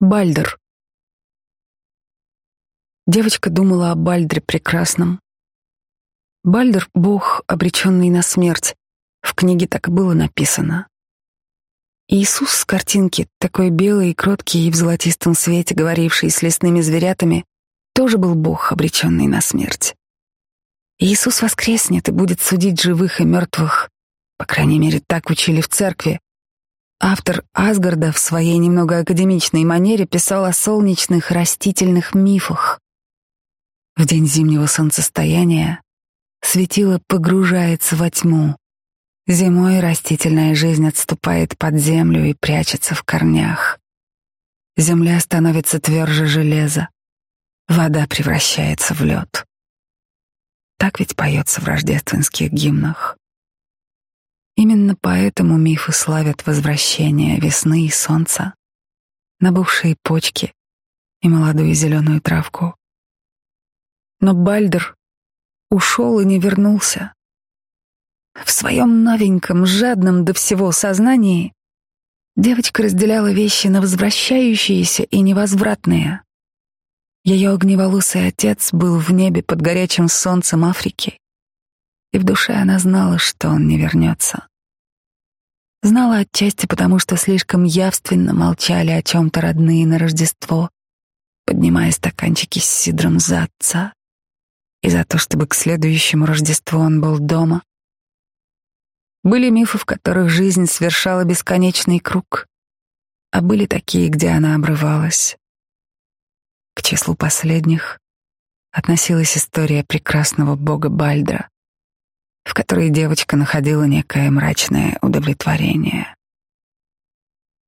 Бальдер. Девочка думала о Бальдре прекрасном. Бальдер — бог, обреченный на смерть. В книге так было написано. Иисус с картинки, такой белый и кроткий и в золотистом свете, говоривший с лесными зверятами, тоже был бог, обреченный на смерть. Иисус воскреснет и будет судить живых и мертвых. По крайней мере, так учили в церкви. Автор Асгарда в своей немного академичной манере писал о солнечных растительных мифах. В день зимнего солнцестояния светило погружается во тьму. Зимой растительная жизнь отступает под землю и прячется в корнях. Земля становится тверже железа. Вода превращается в лед. Так ведь поется в рождественских гимнах. Именно поэтому мифы славят возвращение весны и солнца, набухшие почки и молодую зеленую травку. Но Бальдер ушел и не вернулся. В своем новеньком, жадном до всего сознании девочка разделяла вещи на возвращающиеся и невозвратные. Ее огневолосый отец был в небе под горячим солнцем Африки, и в душе она знала, что он не вернется. Знала отчасти потому, что слишком явственно молчали о чем-то родные на Рождество, поднимая стаканчики с сидром за отца и за то, чтобы к следующему Рождеству он был дома. Были мифы, в которых жизнь совершала бесконечный круг, а были такие, где она обрывалась. К числу последних относилась история прекрасного бога Бальдра, в которой девочка находила некое мрачное удовлетворение.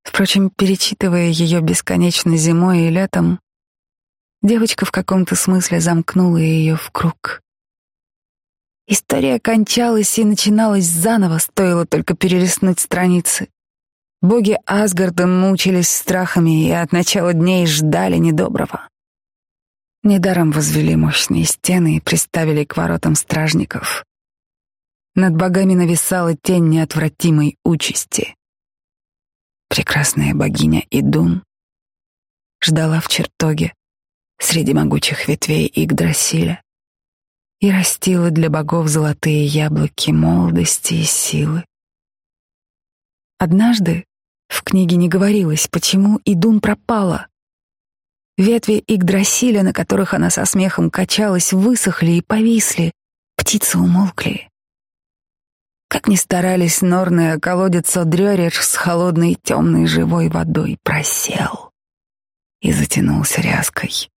Впрочем, перечитывая ее бесконечно зимой и летом, девочка в каком-то смысле замкнула ее в круг. История кончалась и начиналась заново, стоило только перелистнуть страницы. Боги Асгарда мучились страхами и от начала дней ждали недоброго. Недаром возвели мощные стены и приставили к воротам стражников. Над богами нависала тень неотвратимой участи. Прекрасная богиня Идун ждала в чертоге среди могучих ветвей Игдрасиля и растила для богов золотые яблоки молодости и силы. Однажды в книге не говорилось, почему Идун пропала. Ветви Игдрасиля, на которых она со смехом качалась, высохли и повисли, птицы умолкли. Как ни старались Норны, а колодец Одрёриш с холодной темной живой водой просел и затянулся ряской.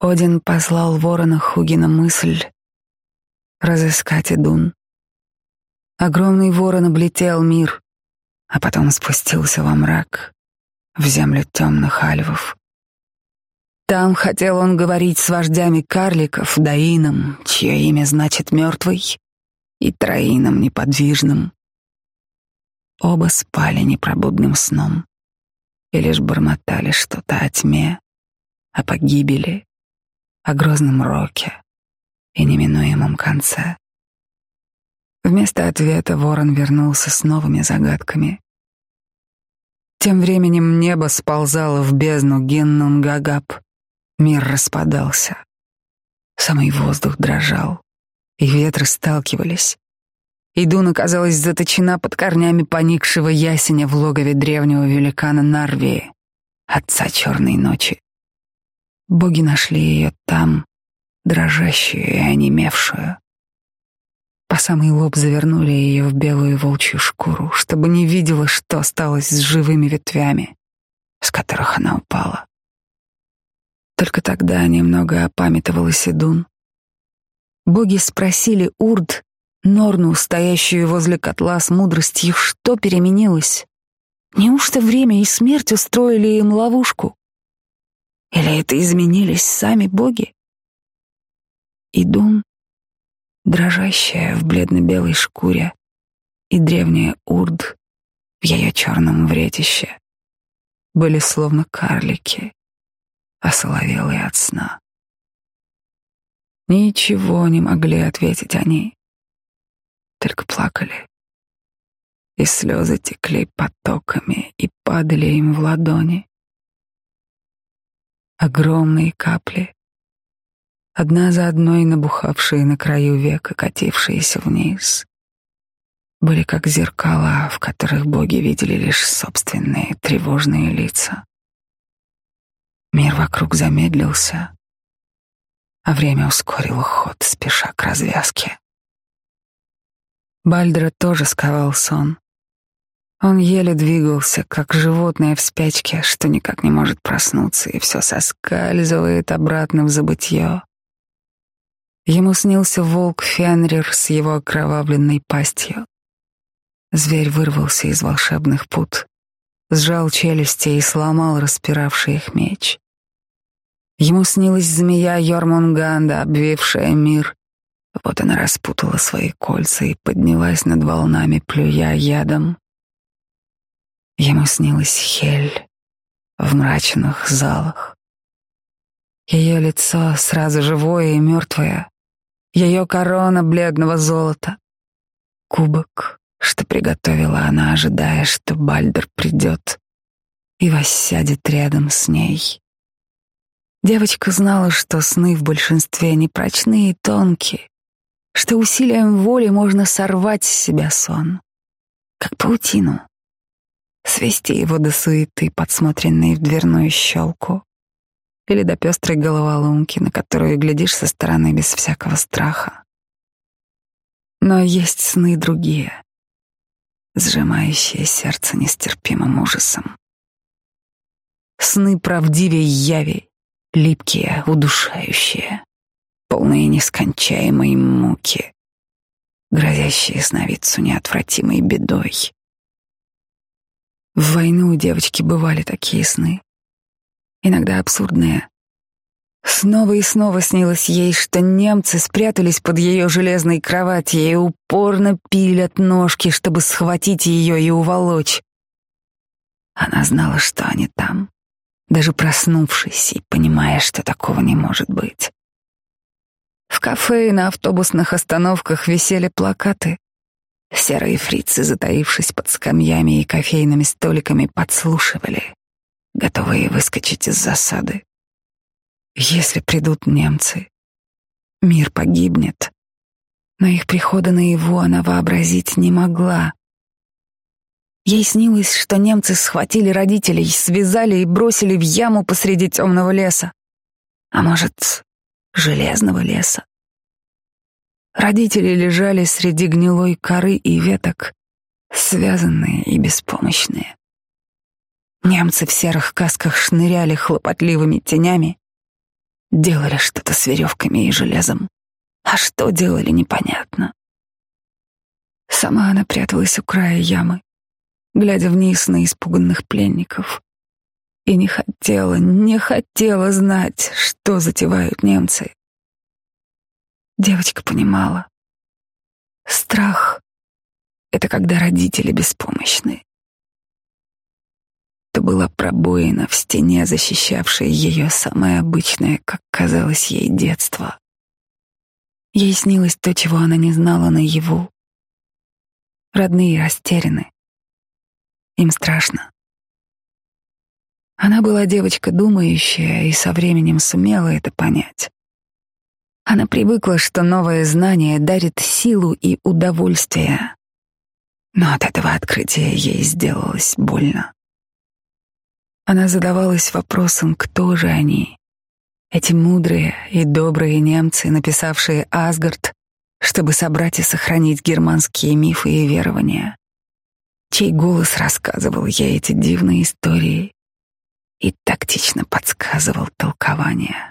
Один послал ворона Хугина мысль разыскать Идун. Огромный ворон облетел мир, а потом спустился во мрак, в землю темных альвов. Там хотел он говорить с вождями карликов, Даином, чье имя значит «мертвый», и троином неподвижным. Оба спали непробудным сном и лишь бормотали что-то о тьме, о погибели, о грозном роке и неминуемом конце. Вместо ответа ворон вернулся с новыми загадками. Тем временем небо сползало в бездну Геннунгагап. Мир распадался. Самый воздух дрожал и ветры сталкивались. Идун оказалась заточена под корнями поникшего ясеня в логове древнего великана Нарвии, отца черной ночи. Боги нашли ее там, дрожащую и онемевшую. По самый лоб завернули ее в белую волчью шкуру, чтобы не видела, что осталось с живыми ветвями, с которых она упала. Только тогда немного опамятовалась Идун Боги спросили Урд, Норну, стоящую возле котла с мудростью, что переменилось. Неужто время и смерть устроили им ловушку? Или это изменились сами боги? Идун, дрожащая в бледно-белой шкуре, и древняя Урд в ее черном вретище были словно карлики, осоловелые от сна. Ничего не могли ответить они, только плакали. И слезы текли потоками и падали им в ладони. огромные капли, одна за одной набухавшие на краю века, катившиеся вниз, были как зеркала, в которых боги видели лишь собственные тревожные лица. Мир вокруг замедлился, а время ускорило ход, спеша к развязке. Бальдера тоже сковал сон. Он еле двигался, как животное в спячке, что никак не может проснуться, и все соскальзывает обратно в забытье. Ему снился волк Фенрир с его окровавленной пастью. Зверь вырвался из волшебных пут, сжал челюсти и сломал распиравший их меч. Ему снилась змея Йормунганда, обвившая мир. Вот она распутала свои кольца и поднялась над волнами, плюя ядом. Ему снилась Хель в мрачных залах. Ее лицо сразу живое и мертвое, ее корона бледного золота, кубок, что приготовила она, ожидая, что Бальдер придет и воссядет рядом с ней. Девочка знала, что сны в большинстве непрочные и тонкие, что усилием воли можно сорвать с себя сон, как паутину, свести его до суеты, подсмотренной в дверную щелку, или до пестрой головоломки, на которую глядишь со стороны без всякого страха. Но есть сны другие, сжимающие сердце нестерпимым ужасом. Сны правдивее яви, липкие, удушающие, полные нескончаемой муки, грозящие сновидцу неотвратимой бедой. В войну у девочки бывали такие сны, иногда абсурдные. Снова и снова снилось ей, что немцы спрятались под ее железной кроватью и упорно пилят ножки, чтобы схватить ее и уволочь. Она знала, что они там, даже проснувшись и понимая, что такого не может быть. В кафе и на автобусных остановках висели плакаты, Серые фрицы, затаившись под скамьями и кофейными столиками, подслушивали, готовые выскочить из засады. Если придут немцы, мир погибнет. Но их прихода наяву она вообразить не могла. Ей снилось, что немцы схватили родителей, связали и бросили в яму посреди темного леса. А может, железного леса. Родители лежали среди гнилой коры и веток, связанные и беспомощные. Немцы в серых касках шныряли хлопотливыми тенями, делали что-то с веревками и железом. А что делали, непонятно. Сама она пряталась у края ямы, глядя вниз на испуганных пленников. И не хотела, не хотела знать, что затевают немцы. Девочка понимала. Страх — это когда родители беспомощны. Это была пробоина в стене, защищавшая ее самое обычное, как казалось ей, детство. Ей снилось то, чего она не знала наяву. Родные растеряны. Им страшно. Она была девочка думающая и со временем сумела это понять. Она привыкла, что новое знание дарит силу и удовольствие. Но от этого открытия ей сделалось больно. Она задавалась вопросом, кто же они, эти мудрые и добрые немцы, написавшие Асгард, чтобы собрать и сохранить германские мифы и верования, чей голос рассказывал ей эти дивные истории и тактично подсказывал толкование.